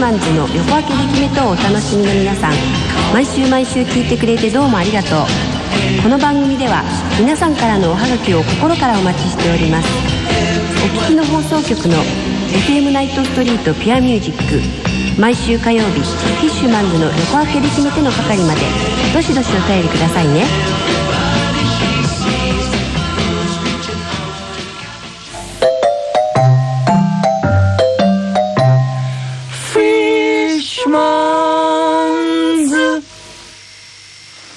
マンズの横分け力目とお楽しみの皆さん毎週毎週聞いてくれてどうもありがとう。この番組では皆さんからのおはがきを心からお待ちしております。お聴きの放送局の FM ナイトストリートピュアミュージック毎週火曜日フィッシュマンズの横分け力めての係までどしどしお便りくださいね。